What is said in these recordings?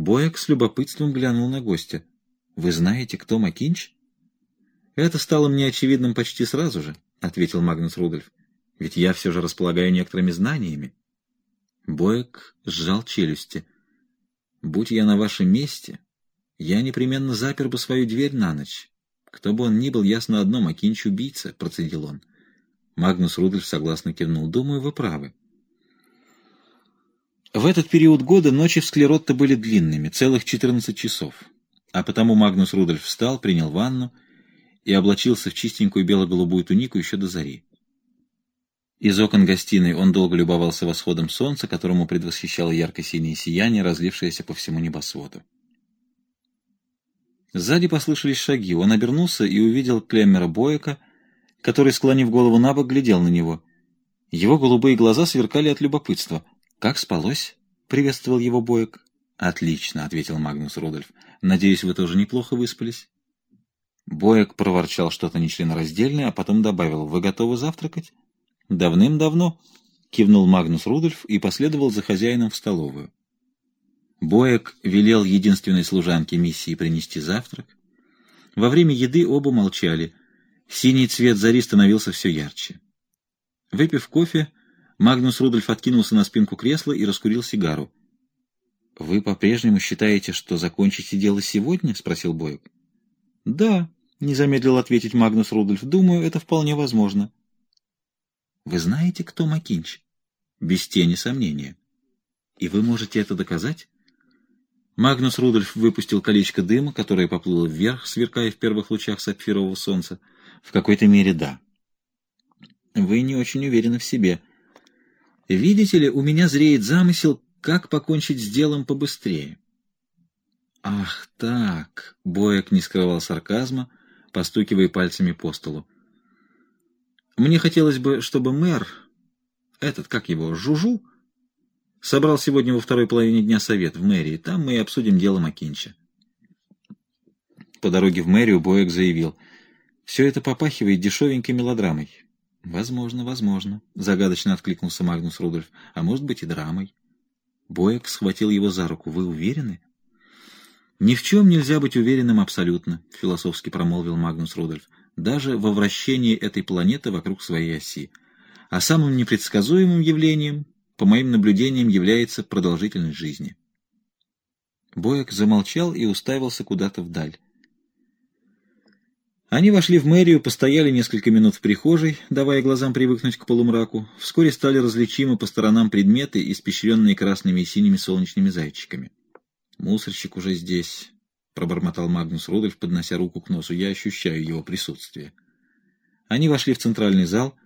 Боек с любопытством глянул на гостя. «Вы знаете, кто Макинч?» «Это стало мне очевидным почти сразу же», — ответил Магнус Рудольф. «Ведь я все же располагаю некоторыми знаниями». Боек сжал челюсти. «Будь я на вашем месте, я непременно запер бы свою дверь на ночь. Кто бы он ни был, ясно одно, Макинч убийца», — процедил он. Магнус Рудольф согласно кивнул. «Думаю, вы правы». В этот период года ночи в Склеротто были длинными, целых 14 часов. А потому Магнус Рудольф встал, принял ванну и облачился в чистенькую бело-голубую тунику еще до зари. Из окон гостиной он долго любовался восходом солнца, которому предвосхищало ярко-синее сияние, разлившееся по всему небосводу. Сзади послышались шаги. Он обернулся и увидел Клеммера Боека, который, склонив голову на бок, глядел на него. Его голубые глаза сверкали от любопытства — «Как спалось?» — приветствовал его Боек. «Отлично», — ответил Магнус Рудольф. «Надеюсь, вы тоже неплохо выспались?» Боек проворчал что-то нечленораздельное, а потом добавил. «Вы готовы завтракать?» «Давным-давно», — кивнул Магнус Рудольф и последовал за хозяином в столовую. Боек велел единственной служанке миссии принести завтрак. Во время еды оба молчали. Синий цвет зари становился все ярче. Выпив кофе, Магнус Рудольф откинулся на спинку кресла и раскурил сигару. — Вы по-прежнему считаете, что закончите дело сегодня? — спросил Боек. — Да, — не замедлил ответить Магнус Рудольф. — Думаю, это вполне возможно. — Вы знаете, кто Макинч? — Без тени сомнения. — И вы можете это доказать? Магнус Рудольф выпустил колечко дыма, которое поплыло вверх, сверкая в первых лучах сапфирового солнца. — В какой-то мере да. — Вы не очень уверены в себе. — Видите ли, у меня зреет замысел, как покончить с делом побыстрее. Ах так, Боек не скрывал сарказма, постукивая пальцами по столу. Мне хотелось бы, чтобы мэр, этот, как его, Жужу, собрал сегодня во второй половине дня совет в мэрии. Там мы и обсудим дело Макинча. По дороге в мэрию Боек заявил, все это попахивает дешевенькой мелодрамой. «Возможно, возможно», — загадочно откликнулся Магнус Рудольф. «А может быть и драмой». Боек схватил его за руку. «Вы уверены?» «Ни в чем нельзя быть уверенным абсолютно», — философски промолвил Магнус Рудольф. «Даже во вращении этой планеты вокруг своей оси. А самым непредсказуемым явлением, по моим наблюдениям, является продолжительность жизни». Боек замолчал и уставился куда-то вдаль. Они вошли в мэрию, постояли несколько минут в прихожей, давая глазам привыкнуть к полумраку. Вскоре стали различимы по сторонам предметы, испещренные красными и синими солнечными зайчиками. «Мусорщик уже здесь», — пробормотал Магнус Рудольф, поднося руку к носу. «Я ощущаю его присутствие». Они вошли в центральный зал.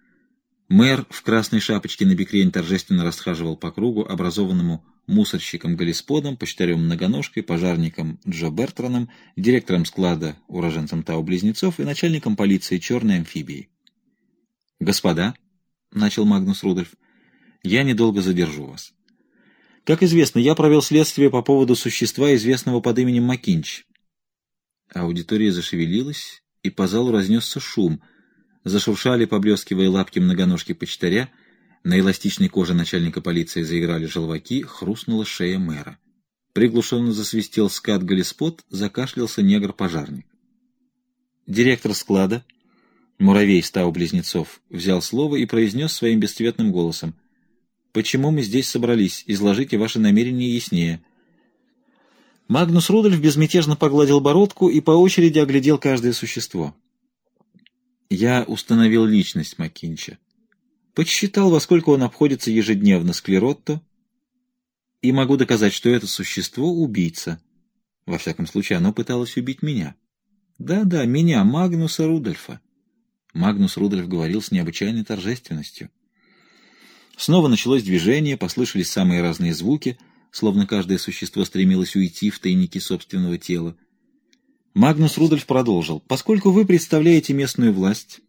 Мэр в красной шапочке на бекрень торжественно расхаживал по кругу, образованному мусорщиком-галисподом, почтарем-многоножкой, пожарником Джо Бертраном, директором склада, уроженцем Тау-близнецов и начальником полиции черной амфибии. «Господа», — начал Магнус Рудольф, — «я недолго задержу вас. Как известно, я провел следствие по поводу существа, известного под именем Макинч». Аудитория зашевелилась, и по залу разнесся шум. Зашуршали, поблескивая лапки многоножки почтаря — на эластичной коже начальника полиции заиграли желваки, хрустнула шея мэра. Приглушенно засвистел скат Галиспот, закашлялся негр-пожарник. Директор склада, муравей стау близнецов, взял слово и произнес своим бесцветным голосом. «Почему мы здесь собрались? Изложите ваши намерения яснее». Магнус Рудольф безмятежно погладил бородку и по очереди оглядел каждое существо. «Я установил личность Маккинча подсчитал, во сколько он обходится ежедневно склеротто, и могу доказать, что это существо — убийца. Во всяком случае, оно пыталось убить меня. Да-да, меня, Магнуса Рудольфа. Магнус Рудольф говорил с необычайной торжественностью. Снова началось движение, послышались самые разные звуки, словно каждое существо стремилось уйти в тайники собственного тела. Магнус Рудольф продолжил. «Поскольку вы представляете местную власть,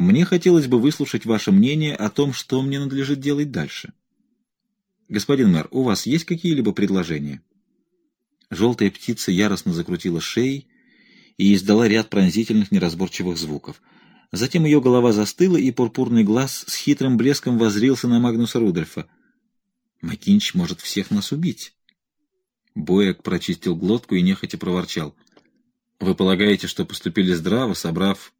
мне хотелось бы выслушать ваше мнение о том, что мне надлежит делать дальше. Господин мэр, у вас есть какие-либо предложения? Желтая птица яростно закрутила шеей и издала ряд пронзительных неразборчивых звуков. Затем ее голова застыла, и пурпурный глаз с хитрым блеском возрился на Магнуса Рудольфа. «Макинч может всех нас убить». Боек прочистил глотку и нехотя проворчал. «Вы полагаете, что поступили здраво, собрав...»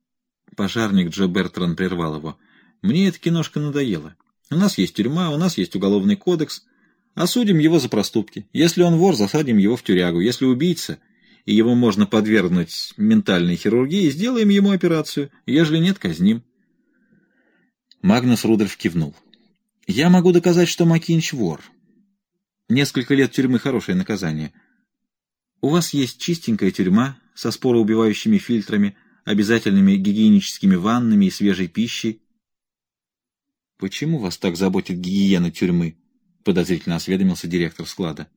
Пожарник Джо Бертран прервал его. «Мне эта киношка надоела. У нас есть тюрьма, у нас есть уголовный кодекс. Осудим его за проступки. Если он вор, засадим его в тюрягу. Если убийца, и его можно подвергнуть ментальной хирургии, сделаем ему операцию. Ежели нет, казним». Магнус Рудольф кивнул. «Я могу доказать, что Макинч вор. Несколько лет тюрьмы — хорошее наказание. У вас есть чистенькая тюрьма со спороубивающими фильтрами, обязательными гигиеническими ваннами и свежей пищей. «Почему вас так заботит гигиена тюрьмы?» — подозрительно осведомился директор склада.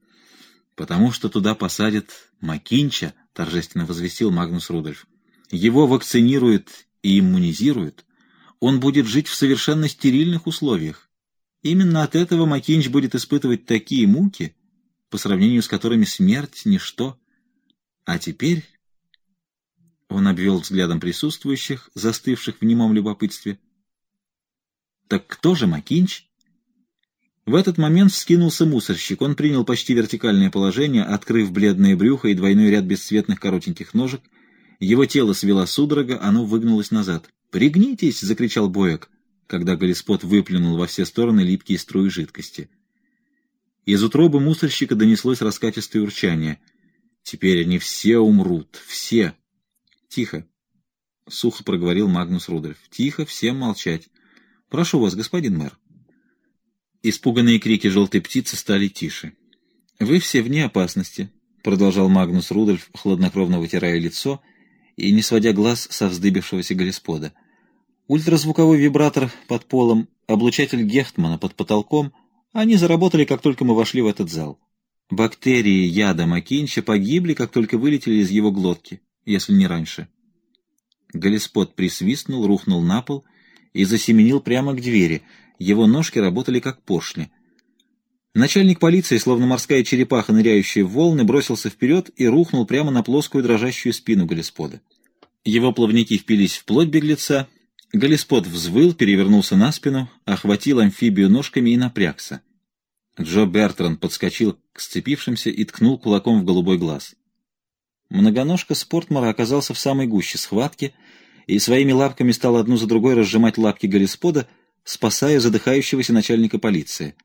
«Потому что туда посадят Макинча», — торжественно возвестил Магнус Рудольф. «Его вакцинируют и иммунизируют. Он будет жить в совершенно стерильных условиях. Именно от этого Макинч будет испытывать такие муки, по сравнению с которыми смерть — ничто. А теперь...» Он обвел взглядом присутствующих, застывших в немом любопытстве. «Так кто же Макинч?» В этот момент вскинулся мусорщик. Он принял почти вертикальное положение, открыв бледное брюхо и двойной ряд бесцветных коротеньких ножек. Его тело свело судорога, оно выгнулось назад. «Пригнитесь!» — закричал Боек, когда Галиспот выплюнул во все стороны липкие струи жидкости. Из утробы мусорщика донеслось раскатистое урчание. «Теперь они все умрут, все!» «Тихо!» — сухо проговорил Магнус Рудольф. «Тихо, всем молчать. Прошу вас, господин мэр». Испуганные крики желтой птицы стали тише. «Вы все вне опасности», — продолжал Магнус Рудольф, хладнокровно вытирая лицо и не сводя глаз со вздыбившегося Галиспода. «Ультразвуковой вибратор под полом, облучатель Гехтмана под потолком — они заработали, как только мы вошли в этот зал. Бактерии яда Макинча погибли, как только вылетели из его глотки, если не раньше». Галиспод присвистнул, рухнул на пол и засеменил прямо к двери — его ножки работали как поршни. Начальник полиции, словно морская черепаха, ныряющая в волны, бросился вперед и рухнул прямо на плоскую дрожащую спину Галиспода. Его плавники впились в плоть беглеца. Галиспод взвыл, перевернулся на спину, охватил амфибию ножками и напрягся. Джо Бертран подскочил к сцепившимся и ткнул кулаком в голубой глаз. Многоножка Спортмара оказался в самой гуще схватки и своими лапками стал одну за другой разжимать лапки Галиспода, спасая задыхающегося начальника полиции.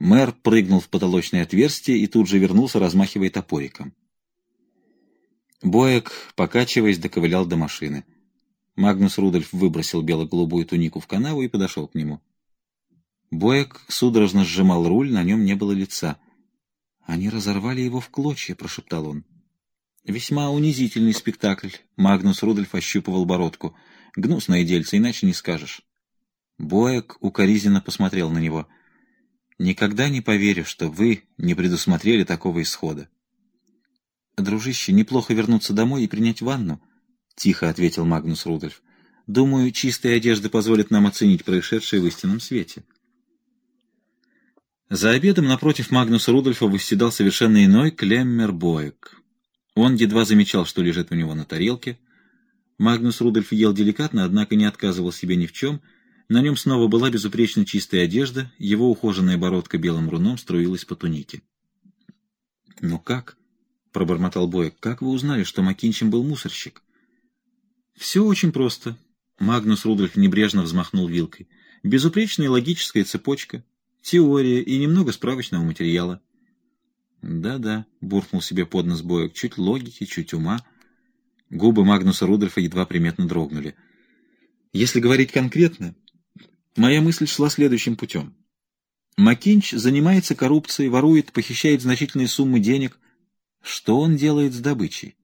Мэр прыгнул в потолочное отверстие и тут же вернулся, размахивая топориком. Боек, покачиваясь, доковылял до машины. Магнус Рудольф выбросил бело-голубую тунику в канаву и подошел к нему. Боек судорожно сжимал руль, на нем не было лица. «Они разорвали его в клочья», — прошептал он. «Весьма унизительный спектакль», — Магнус Рудольф ощупывал бородку. «Гнусное дельце, иначе не скажешь». Боек укоризненно посмотрел на него. «Никогда не поверю, что вы не предусмотрели такого исхода». «Дружище, неплохо вернуться домой и принять ванну», — тихо ответил Магнус Рудольф. «Думаю, чистая одежда позволит нам оценить происшедшее в истинном свете». За обедом напротив Магнуса Рудольфа восседал совершенно иной Клеммер Боек. Он едва замечал, что лежит у него на тарелке. Магнус Рудольф ел деликатно, однако не отказывал себе ни в чем — на нем снова была безупречно чистая одежда, его ухоженная бородка белым руном струилась по тунике. «Но как?» — пробормотал Боек. «Как вы узнали, что Макинчем был мусорщик?» «Все очень просто», — Магнус Рудольф небрежно взмахнул вилкой. «Безупречная логическая цепочка, теория и немного справочного материала». «Да-да», — буркнул себе под нос Боек, — «чуть логики, чуть ума». Губы Магнуса Рудольфа едва приметно дрогнули. «Если говорить конкретно, Моя мысль шла следующим путем. Макинч занимается коррупцией, ворует, похищает значительные суммы денег. Что он делает с добычей?